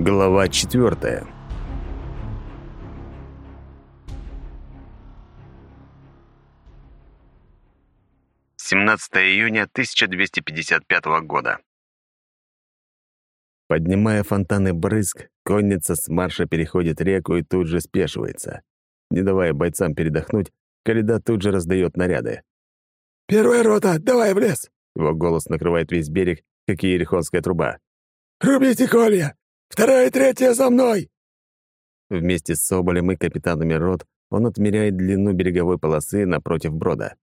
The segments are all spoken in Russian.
Глава четвертая. Семнадцатое июня 1255 года. Поднимая фонтаны брызг, конница с марша переходит реку и тут же спешивается. Не давая бойцам передохнуть, Каледа тут же раздает наряды. «Первая рота, давай в лес!» Его голос накрывает весь берег, как и ерехонская труба. «Рубите колья! Вторая и третья за мной!» Вместе с Соболем и капитанами рот он отмеряет длину береговой полосы напротив брода.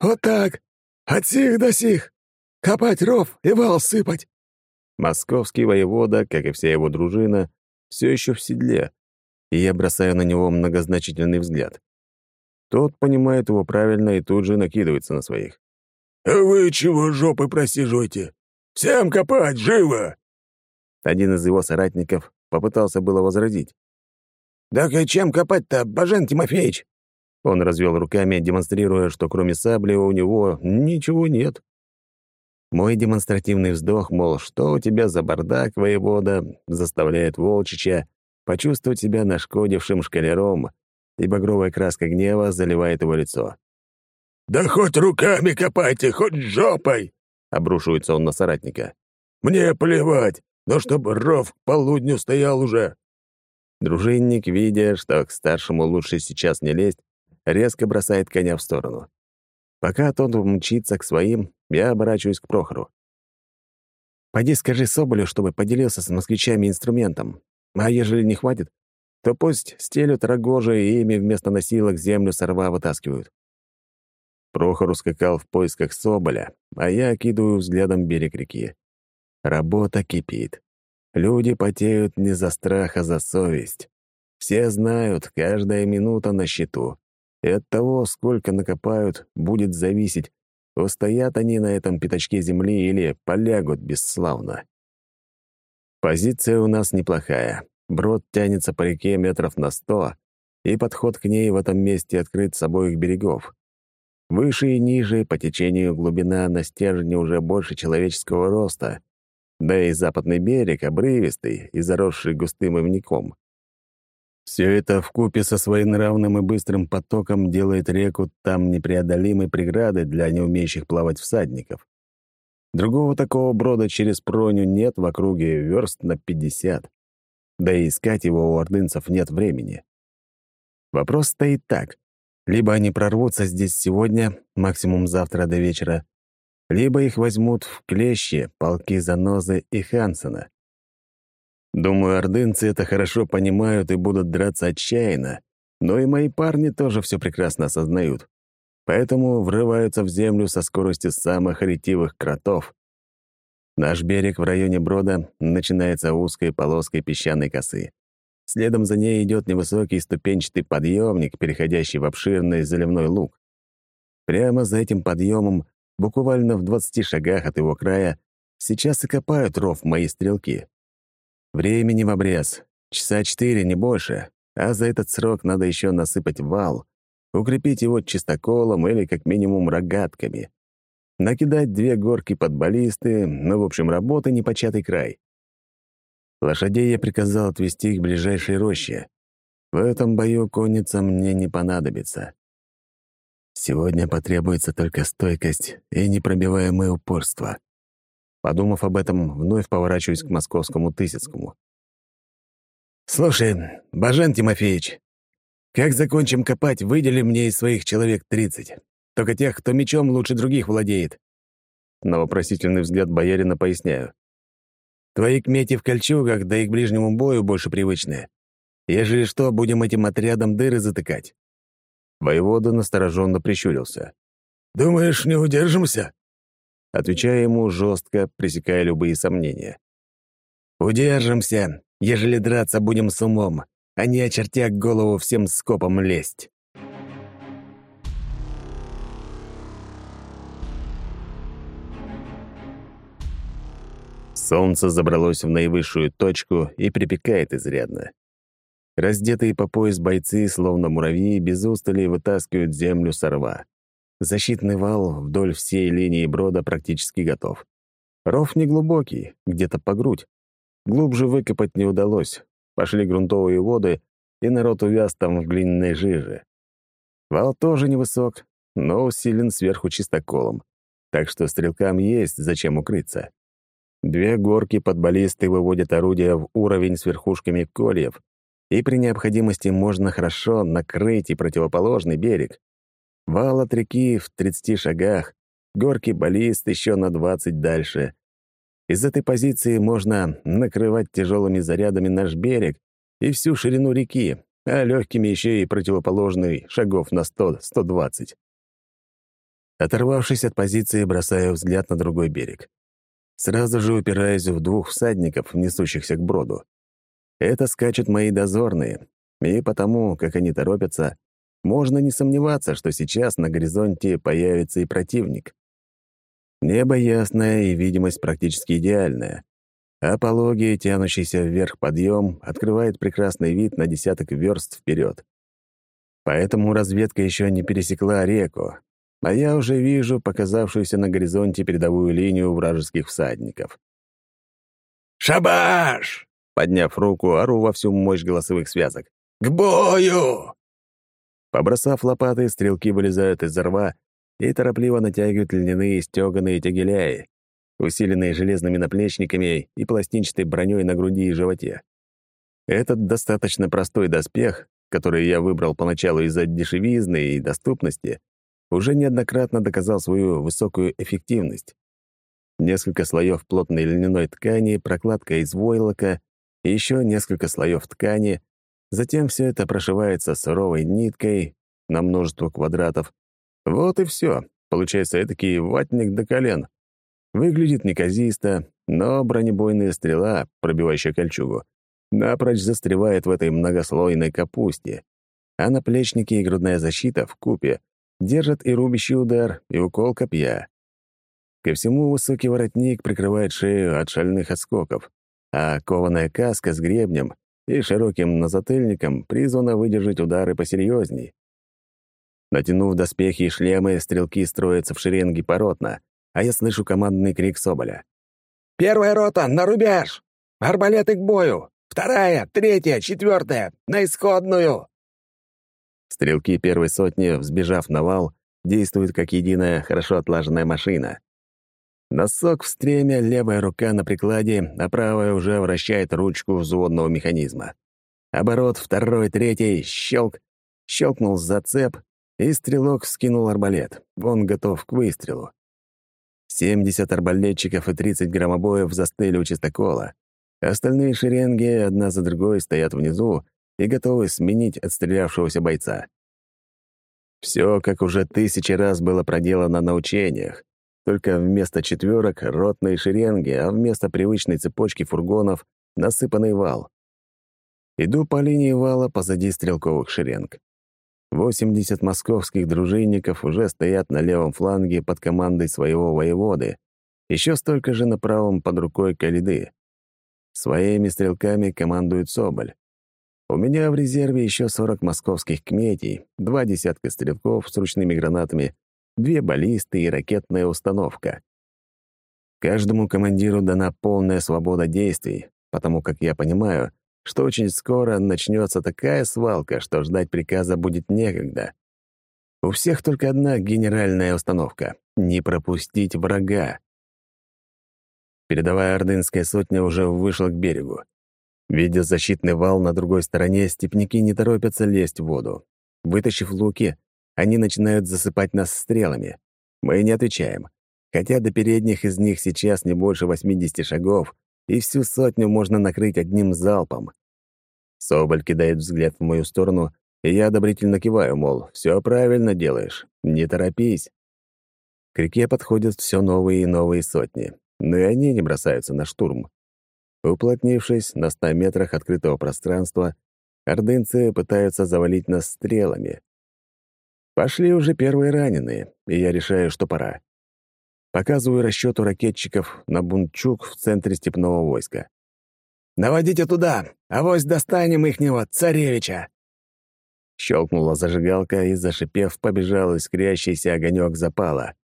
«Вот так! От сих до сих! Копать ров и вал сыпать!» Московский воевода, как и вся его дружина, все еще в седле, и я бросаю на него многозначительный взгляд. Тот понимает его правильно и тут же накидывается на своих. «А вы чего жопы просиживаете? Всем копать, живо!» Один из его соратников попытался было возразить. «Так и чем копать-то, Бажен Тимофеевич?» Он развел руками, демонстрируя, что кроме сабли у него ничего нет. Мой демонстративный вздох, мол, что у тебя за бардак, воевода, заставляет Волчича почувствовать себя нашкодившим шкалером, и багровая краска гнева заливает его лицо. «Да хоть руками копайте, хоть жопой!» — обрушивается он на соратника. «Мне плевать, но чтобы ров к полудню стоял уже!» Дружинник, видя, что к старшему лучше сейчас не лезть, резко бросает коня в сторону. Пока тот мчится к своим, я оборачиваюсь к Прохору. «Пойди скажи Соболю, чтобы поделился с москвичами инструментом. А ежели не хватит, то пусть стелют рогожи и ими вместо носилок землю сорва вытаскивают». Прохор ускакал в поисках Соболя, а я окидываю взглядом берег реки. Работа кипит. Люди потеют не за страх, а за совесть. Все знают, каждая минута на счету. И от того, сколько накопают, будет зависеть, устоят они на этом пятачке земли или полягут бесславно. Позиция у нас неплохая. Брод тянется по реке метров на сто, и подход к ней в этом месте открыт с обоих берегов. Выше и ниже по течению глубина на стержне уже больше человеческого роста, да и западный берег обрывистый и заросший густым ивником. Все это вкупе со своенравным и быстрым потоком делает реку там непреодолимой преградой для неумеющих плавать всадников. Другого такого брода через Проню нет в округе верст на пятьдесят. Да и искать его у ордынцев нет времени. Вопрос стоит так. Либо они прорвутся здесь сегодня, максимум завтра до вечера, либо их возьмут в клещи полки Занозы и Хансена. Думаю, ордынцы это хорошо понимают и будут драться отчаянно, но и мои парни тоже все прекрасно осознают. Поэтому врываются в землю со скоростью самых ретивых кротов. Наш берег в районе Брода начинается узкой полоской песчаной косы. Следом за ней идет невысокий ступенчатый подъемник, переходящий в обширный заливной луг. Прямо за этим подъемом, буквально в 20 шагах от его края, сейчас и копают ров мои стрелки. Времени в обрез. Часа четыре, не больше. А за этот срок надо еще насыпать вал, укрепить его чистоколом или как минимум рогатками. Накидать две горки под баллисты, ну, в общем, работа непочатый край. Лошадей я приказал отвезти к ближайшей роще. В этом бою конница мне не понадобится. Сегодня потребуется только стойкость и непробиваемое упорство. Подумав об этом, вновь поворачиваюсь к московскому Тысяцкому. «Слушай, Бажен Тимофеевич, как закончим копать, выдели мне из своих человек тридцать. Только тех, кто мечом лучше других владеет». На вопросительный взгляд боярина поясняю. «Твои кмети в кольчугах, да и к ближнему бою больше привычные. Ежели что, будем этим отрядом дыры затыкать». Воевода настороженно прищурился. «Думаешь, не удержимся?» Отвечая ему жестко, пресекая любые сомнения. «Удержимся, ежели драться будем с умом, а не очертя голову всем скопом лезть». Солнце забралось в наивысшую точку и припекает изрядно. Раздетые по пояс бойцы, словно муравьи, без устали вытаскивают землю со рва. Защитный вал вдоль всей линии брода практически готов. Ров неглубокий, где-то по грудь. Глубже выкопать не удалось. Пошли грунтовые воды, и народ увяз там в глиняной жиже. Вал тоже невысок, но усилен сверху чистоколом, так что стрелкам есть зачем укрыться. Две горки под баллисты выводят орудия в уровень с верхушками кольев, и при необходимости можно хорошо накрыть и противоположный берег. Вал от реки в 30 шагах, горки баллист еще на 20 дальше. Из этой позиции можно накрывать тяжелыми зарядами наш берег и всю ширину реки, а легкими еще и противоположный шагов на 100-120. Оторвавшись от позиции, бросаю взгляд на другой берег. Сразу же упираюсь в двух всадников, несущихся к броду. Это скачут мои дозорные, и потому, как они торопятся, можно не сомневаться, что сейчас на горизонте появится и противник. Небо ясное и видимость практически идеальная, а пологий, тянущийся вверх подъем, открывает прекрасный вид на десяток верст вперед. Поэтому разведка еще не пересекла реку, а я уже вижу показавшуюся на горизонте передовую линию вражеских всадников. «Шабаш!» Подняв руку, ору во всю мощь голосовых связок. «К бою!» Побросав лопаты, стрелки вылезают из рва и торопливо натягивают льняные стёганые тягеляи, усиленные железными наплечниками и пластинчатой броней на груди и животе. Этот достаточно простой доспех, который я выбрал поначалу из-за дешевизны и доступности, уже неоднократно доказал свою высокую эффективность. Несколько слоев плотной льняной ткани, прокладка из войлока еще несколько слоев ткани, затем все это прошивается суровой ниткой на множество квадратов. Вот и все. Получается этакий ватник до колен. Выглядит неказисто, но бронебойная стрела, пробивающая кольчугу, напрочь застревает в этой многослойной капусте, а наплечники и грудная защита в купе Держит и рубящий удар, и укол копья. Ко всему высокий воротник прикрывает шею от шальных отскоков, а кованая каска с гребнем и широким назатыльником призвана выдержать удары посерьезней. Натянув доспехи и шлемы, стрелки строятся в шеренги поротно, а я слышу командный крик Соболя. «Первая рота, на рубеж! Арбалеты к бою! Вторая, третья, четвертая, на исходную!» Стрелки первой сотни, взбежав на вал, действуют как единая, хорошо отлаженная машина. Носок в стремя, левая рука на прикладе, а правая уже вращает ручку взводного механизма. Оборот второй, третий, щелк, щелкнул зацеп, и стрелок скинул арбалет. Он готов к выстрелу. 70 арбалетчиков и 30 громобоев застыли у чистокола. Остальные шеренги одна за другой стоят внизу, и готовы сменить отстрелявшегося бойца. Все, как уже тысячи раз было проделано на учениях, только вместо четверок — ротные шеренги, а вместо привычной цепочки фургонов — насыпанный вал. Иду по линии вала позади стрелковых шеренг. 80 московских дружинников уже стоят на левом фланге под командой своего воеводы, еще столько же на правом под рукой Калиды. Своими стрелками командует Соболь. У меня в резерве еще 40 московских кметей, два десятка стрелков с ручными гранатами, две баллисты и ракетная установка. Каждому командиру дана полная свобода действий, потому как я понимаю, что очень скоро начнется такая свалка, что ждать приказа будет некогда. У всех только одна генеральная установка — не пропустить врага. Передовая ордынская сотня уже вышла к берегу. Видя защитный вал на другой стороне, степняки не торопятся лезть в воду. Вытащив луки, они начинают засыпать нас стрелами. Мы не отвечаем. Хотя до передних из них сейчас не больше 80 шагов, и всю сотню можно накрыть одним залпом. Соболь кидает взгляд в мою сторону, и я одобрительно киваю, мол, все правильно делаешь, не торопись. К реке подходят все новые и новые сотни, но и они не бросаются на штурм. Уплотнившись на ста метрах открытого пространства, ордынцы пытаются завалить нас стрелами. Пошли уже первые раненые, и я решаю, что пора. Показываю расчету ракетчиков на бунчук в центре степного войска. «Наводите туда! Авось достанем ихнего царевича!» Щелкнула зажигалка и, зашипев, побежал искрящийся огонек запала.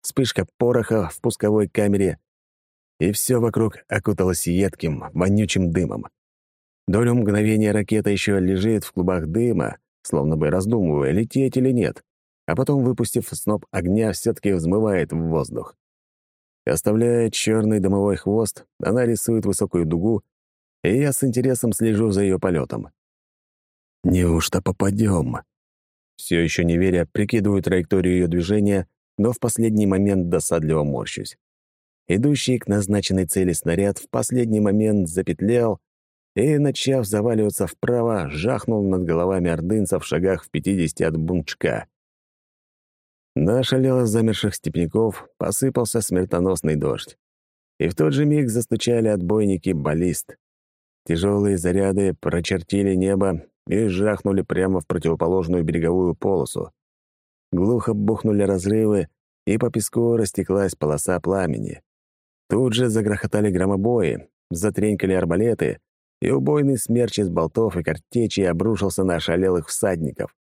Вспышка пороха в пусковой камере, и все вокруг окуталось едким, вонючим дымом. Долю мгновения ракета еще лежит в клубах дыма, словно бы раздумывая, лететь или нет, а потом, выпустив сноп огня, все-таки взмывает в воздух. Оставляя черный дымовой хвост, она рисует высокую дугу, и я с интересом слежу за ее полетом. Неужто попадем? Все еще не веря, прикидываю траекторию ее движения, но в последний момент досадливо морщусь. Идущий к назначенной цели снаряд в последний момент запетлял и, начав заваливаться вправо, жахнул над головами ордынцев в шагах в пятидесяти от бунчка. На ошалело замерших степняков посыпался смертоносный дождь. И в тот же миг застучали отбойники баллист. Тяжелые заряды прочертили небо и жахнули прямо в противоположную береговую полосу. Глухо бухнули разрывы, и по песку растеклась полоса пламени. Тут же загрохотали громобои, затренькали арбалеты, и убойный смерч из болтов и картечей обрушился на ошалелых всадников.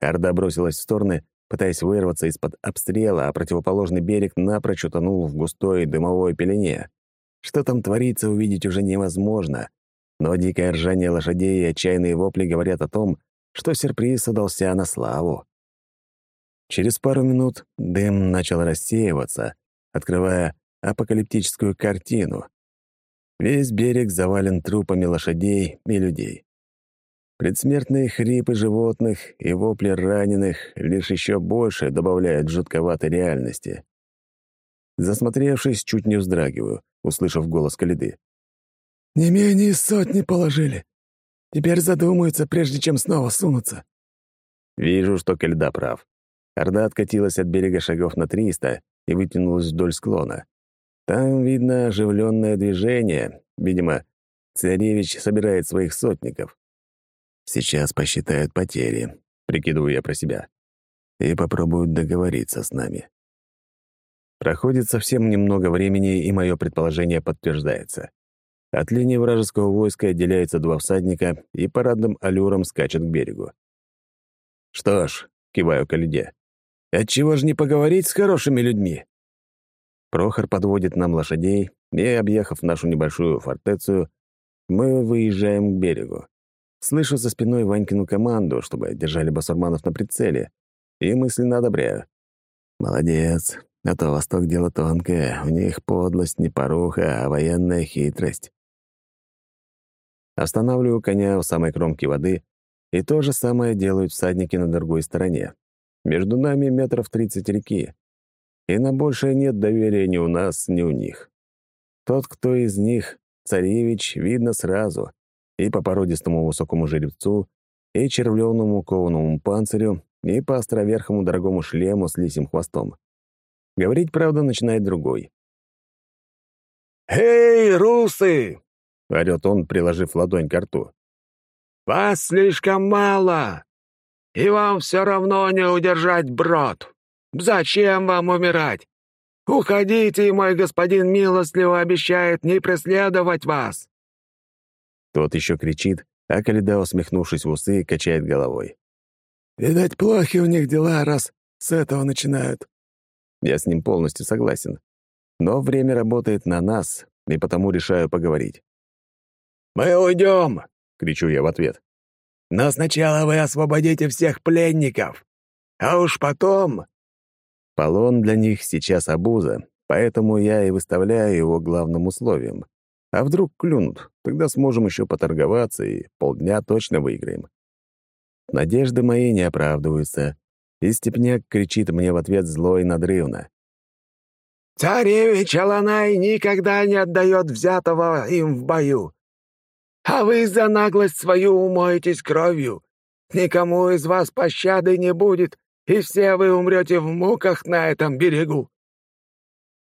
Орда бросилась в стороны, пытаясь вырваться из-под обстрела, а противоположный берег напрочь утонул в густой дымовой пелене. Что там творится, увидеть уже невозможно, но дикое ржание лошадей и отчаянные вопли говорят о том, что сюрприз удался на славу. Через пару минут дым начал рассеиваться, открывая апокалиптическую картину. Весь берег завален трупами лошадей и людей. Предсмертные хрипы животных и вопли раненых лишь еще больше добавляют жутковатой реальности. Засмотревшись, чуть не вздрагиваю, услышав голос Калиды. «Не менее сотни положили. Теперь задумаются, прежде чем снова сунуться». Вижу, что Кальда прав. Орда откатилась от берега шагов на триста и вытянулась вдоль склона. Там видно оживленное движение. Видимо, царевич собирает своих сотников. Сейчас посчитают потери, прикидываю я про себя, и попробуют договориться с нами. Проходит совсем немного времени, и мое предположение подтверждается. От линии вражеского войска отделяется два всадника и парадным аллюром скачет к берегу. «Что ж», — киваю к Лиде, — «отчего же не поговорить с хорошими людьми?» Прохор подводит нам лошадей, и, объехав нашу небольшую фортецию, мы выезжаем к берегу. Слышу за спиной Ванькину команду, чтобы держали басурманов на прицеле, и мысленно одобряю. Молодец, а то Восток — дело тонкое, у них подлость не поруха, а военная хитрость. Останавливаю коня у самой кромки воды, и то же самое делают всадники на другой стороне. Между нами метров тридцать реки, и на большее нет доверия ни у нас, ни у них. Тот, кто из них, царевич, видно сразу, и по породистому высокому жеребцу, и червленому кованому панцирю, и по островерхому дорогому шлему с лисим хвостом. Говорить, правда, начинает другой. «Эй, русы!» — орёт он, приложив ладонь к рту. «Вас слишком мало, и вам все равно не удержать брод. Зачем вам умирать? Уходите, мой господин милостливо обещает не преследовать вас!» Тот еще кричит, а Каледа, усмехнувшись в усы, качает головой. «Видать, плохи у них дела, раз с этого начинают». Я с ним полностью согласен. Но время работает на нас, и потому решаю поговорить. «Мы уйдем!» — кричу я в ответ. «Но сначала вы освободите всех пленников, а уж потом...» Полон для них сейчас обуза, поэтому я и выставляю его главным условием. А вдруг клюнут? Тогда сможем еще поторговаться и полдня точно выиграем. Надежды мои не оправдываются, и Степняк кричит мне в ответ зло и надрывно. «Царевич Аланай никогда не отдает взятого им в бою. А вы за наглость свою умоетесь кровью. Никому из вас пощады не будет, и все вы умрете в муках на этом берегу».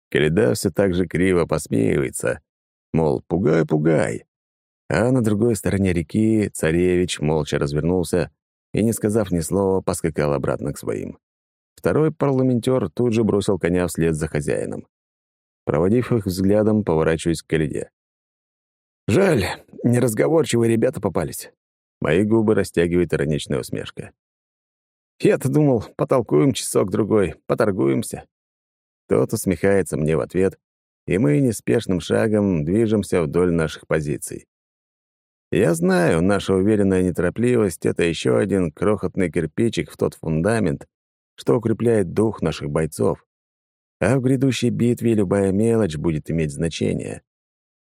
Каледа все так же криво посмеивается, мол, пугай, пугай. А на другой стороне реки царевич молча развернулся и, не сказав ни слова, поскакал обратно к своим. Второй парламентер тут же бросил коня вслед за хозяином. Проводив их взглядом, поворачиваюсь к Каледе. «Жаль, неразговорчивые ребята попались». Мои губы растягивает ироничная усмешка. «Я-то думал, потолкуем часок-другой, поторгуемся». Тот усмехается мне в ответ и мы неспешным шагом движемся вдоль наших позиций. Я знаю, наша уверенная неторопливость — это еще один крохотный кирпичик в тот фундамент, что укрепляет дух наших бойцов. А в грядущей битве любая мелочь будет иметь значение.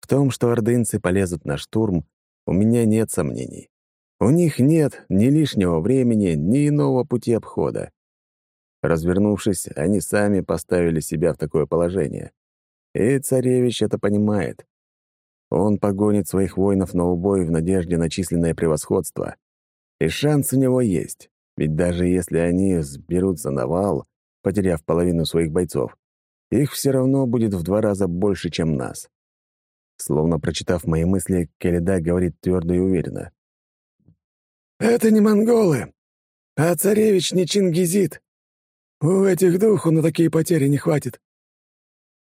В том, что ордынцы полезут на штурм, у меня нет сомнений. У них нет ни лишнего времени, ни иного пути обхода. Развернувшись, они сами поставили себя в такое положение. И царевич это понимает. Он погонит своих воинов на убой в надежде на численное превосходство. И шанс у него есть, ведь даже если они сберутся на вал, потеряв половину своих бойцов, их все равно будет в два раза больше, чем нас. Словно прочитав мои мысли, Келеда говорит твердо и уверенно. «Это не монголы, а царевич не чингизит. У этих духу на такие потери не хватит».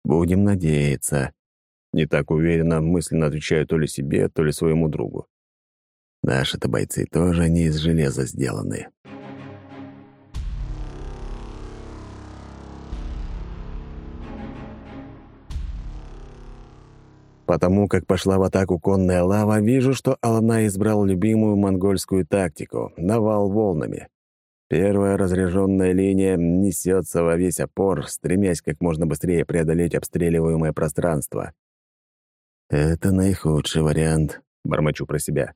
«Будем надеяться». Не так уверенно мысленно отвечаю то ли себе, то ли своему другу. Наши-то бойцы тоже не из железа сделаны. Потому как пошла в атаку конная лава, вижу, что Алана избрал любимую монгольскую тактику — навал волнами. Первая разряженная линия несется во весь опор, стремясь как можно быстрее преодолеть обстреливаемое пространство. «Это наихудший вариант», — бормочу про себя.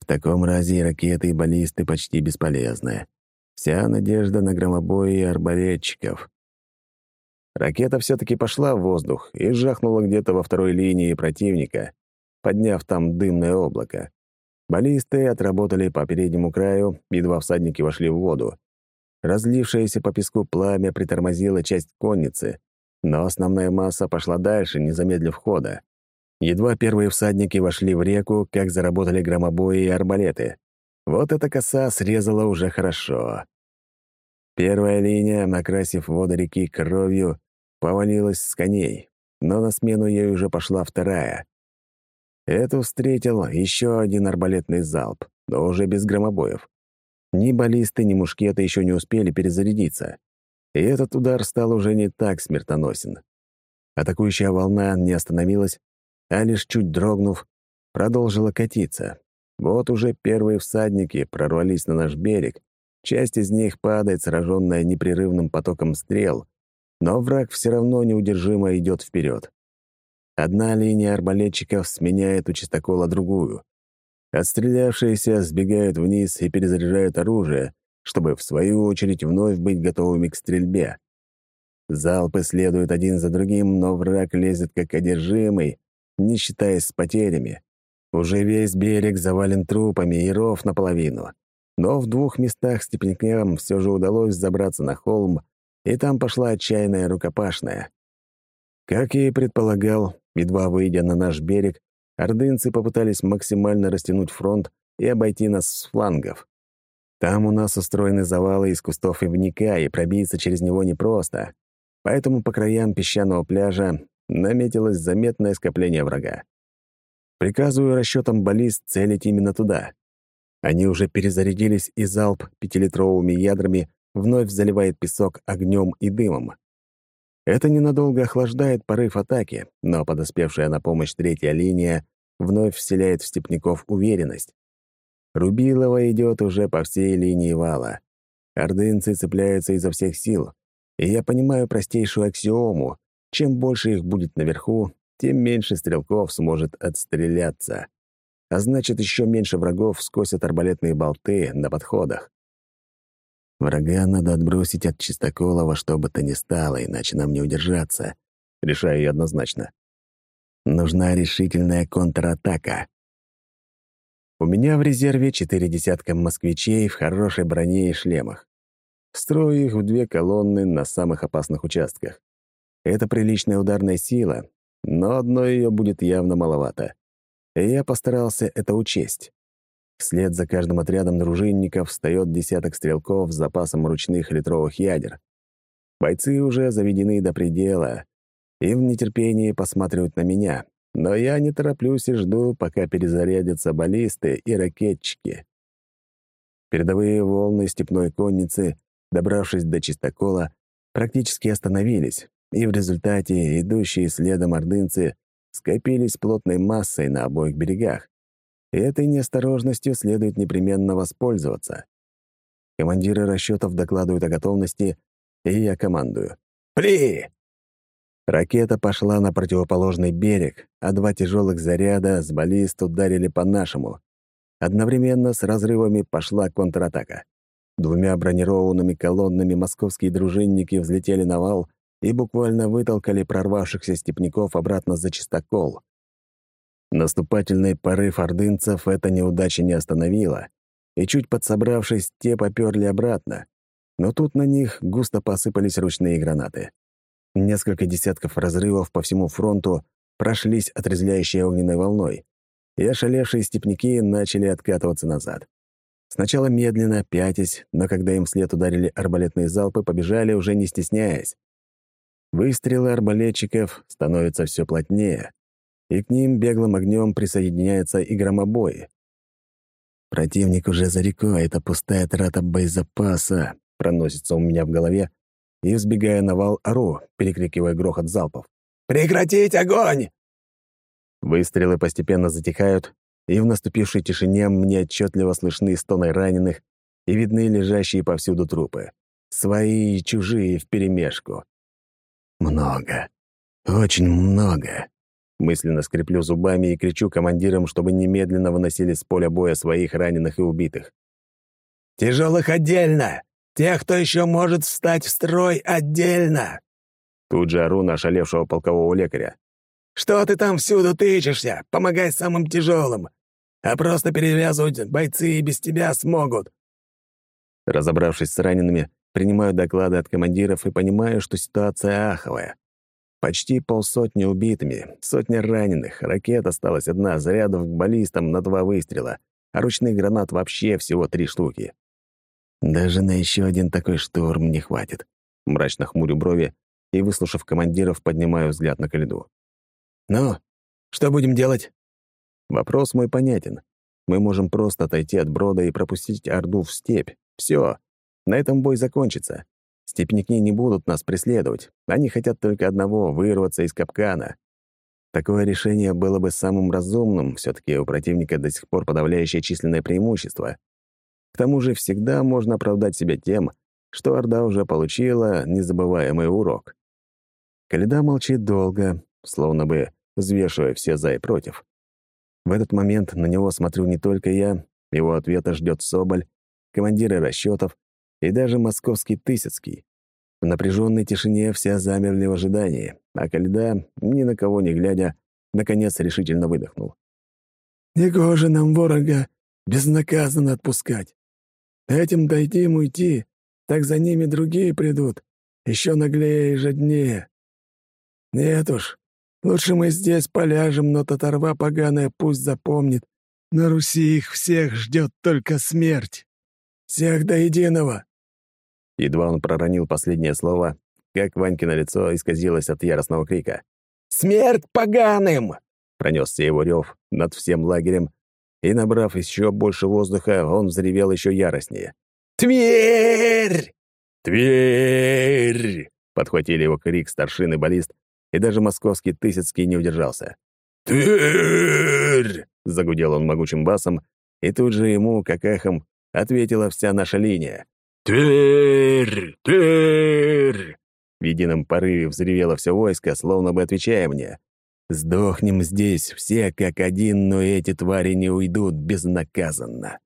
«В таком разе и ракеты, и баллисты почти бесполезны. Вся надежда на громобои и арбалетчиков. Ракета все-таки пошла в воздух и жахнула где-то во второй линии противника, подняв там дымное облако. Баллисты отработали по переднему краю, едва всадники вошли в воду. Разлившееся по песку пламя притормозило часть конницы, но основная масса пошла дальше, не замедлив хода. Едва первые всадники вошли в реку, как заработали громобои и арбалеты. Вот эта коса срезала уже хорошо. Первая линия, накрасив воды реки кровью, повалилась с коней, но на смену ей уже пошла вторая. Эту встретил еще один арбалетный залп, но уже без громобоев. Ни баллисты, ни мушкеты еще не успели перезарядиться. И этот удар стал уже не так смертоносен. Атакующая волна не остановилась, а лишь чуть дрогнув, продолжила катиться. Вот уже первые всадники прорвались на наш берег, часть из них падает, сраженная непрерывным потоком стрел, но враг все равно неудержимо идет вперед. Одна линия арбалетчиков сменяет у чистокола другую. Отстрелявшиеся сбегают вниз и перезаряжают оружие, чтобы, в свою очередь, вновь быть готовыми к стрельбе. Залпы следуют один за другим, но враг лезет как одержимый, не считаясь с потерями. Уже весь берег завален трупами и ров наполовину. Но в двух местах степнякам все же удалось забраться на холм и там пошла отчаянная рукопашная. Как я и предполагал, едва выйдя на наш берег, ордынцы попытались максимально растянуть фронт и обойти нас с флангов. Там у нас устроены завалы из кустов ивника, и пробиться через него непросто. Поэтому по краям песчаного пляжа наметилось заметное скопление врага. Приказываю расчетам баллист целить именно туда. Они уже перезарядились, и залп пятилитровыми ядрами вновь заливает песок огнем и дымом. Это ненадолго охлаждает порыв атаки, но подоспевшая на помощь третья линия вновь вселяет в степняков уверенность. Рубилова идет уже по всей линии вала. Ордынцы цепляются изо всех сил, и я понимаю простейшую аксиому — чем больше их будет наверху, тем меньше стрелков сможет отстреляться. А значит, еще меньше врагов скосят арбалетные болты на подходах. Врага надо отбросить от чистокола во что бы то ни стало, иначе нам не удержаться. Решаю я однозначно. Нужна решительная контратака. У меня в резерве четыре десятка москвичей в хорошей броне и шлемах. Строю их в две колонны на самых опасных участках. Это приличная ударная сила, но одной ее будет явно маловато. И я постарался это учесть. Вслед за каждым отрядом дружинников встает десяток стрелков с запасом ручных литровых ядер. Бойцы уже заведены до предела и в нетерпении посматривают на меня, но я не тороплюсь и жду, пока перезарядятся баллисты и ракетчики. Передовые волны степной конницы, добравшись до чистокола, практически остановились, и в результате идущие следом ордынцы скопились плотной массой на обоих берегах. И этой неосторожностью следует непременно воспользоваться. Командиры расчетов докладывают о готовности, и я командую. «Пли!» Ракета пошла на противоположный берег, а два тяжелых заряда с баллист ударили по нашему. Одновременно с разрывами пошла контратака. Двумя бронированными колоннами московские дружинники взлетели на вал и буквально вытолкали прорвавшихся степняков обратно за чистокол. Наступательный порыв ордынцев эта неудача не остановила, и чуть подсобравшись, те поперли обратно. Но тут на них густо посыпались ручные гранаты. Несколько десятков разрывов по всему фронту прошлись отрезвляющей огненной волной, и ошалевшие степняки начали откатываться назад. Сначала медленно, пятясь, но когда им вслед ударили арбалетные залпы, побежали, уже не стесняясь. Выстрелы арбалетчиков становятся все плотнее, и к ним беглым огнем присоединяются и громобои. «Противник уже за рекой, это пустая трата боезапаса», проносится у меня в голове, и, взбегая на вал, ору, перекрикивая грохот залпов. «Прекратить огонь!» Выстрелы постепенно затихают, и в наступившей тишине мне отчетливо слышны стоны раненых и видны лежащие повсюду трупы. Свои и чужие вперемешку. Много. Очень много. Мысленно скреплю зубами и кричу командирам, чтобы немедленно выносили с поля боя своих раненых и убитых. «Тяжелых отдельно! Тех, кто еще может встать в строй, отдельно!» Тут же ору на ошалевшего полкового лекаря. «Что ты там всюду тычешься? Помогай самым тяжелым! А просто перевязывать бойцы и без тебя смогут!» Разобравшись с ранеными, принимаю доклады от командиров и понимаю, что ситуация аховая. Почти полсотни убитыми, сотня раненых, ракет осталась одна, зарядов к баллистам на два выстрела, а ручных гранат вообще всего три штуки. Даже на еще один такой штурм не хватит. Мрачно хмурю брови и, выслушав командиров, поднимаю взгляд на Калиду. «Ну, что будем делать?» Вопрос мой понятен. Мы можем просто отойти от брода и пропустить Орду в степь. Все. На этом бой закончится. Степняки не будут нас преследовать. Они хотят только одного — вырваться из капкана. Такое решение было бы самым разумным, все таки у противника до сих пор подавляющее численное преимущество. К тому же всегда можно оправдать себя тем, что Орда уже получила незабываемый урок. Каледа молчит долго, словно бы взвешивая все «за» и «против». В этот момент на него смотрю не только я, его ответа ждет Соболь, командиры расчетов и даже московский Тысяцкий. В напряженной тишине все замерли в ожидании, а Каледа, ни на кого не глядя, наконец решительно выдохнул. «Негоже нам ворога безнаказанно отпускать. Этим дойдим уйти, так за ними другие придут, еще наглее и жаднее. Нет уж, лучше мы здесь поляжем, но татарва поганая пусть запомнит, на Руси их всех ждет только смерть. Всех до единого!» Едва он проронил последнее слово, как Ванькино лицо исказилось от яростного крика. «Смерть поганым!» — пронесся его рев над всем лагерем, и, набрав еще больше воздуха, он взревел еще яростнее. «Тверь! Тверь!» — подхватили его крик старшины баллист, и даже московский Тысяцкий не удержался. «Тверь!» — загудел он могучим басом, и тут же ему, как эхом, ответила вся наша линия. «Тверь! Тверь!» В едином порыве взревело все войско, словно бы отвечая мне. Сдохнем здесь все как один, но эти твари не уйдут безнаказанно.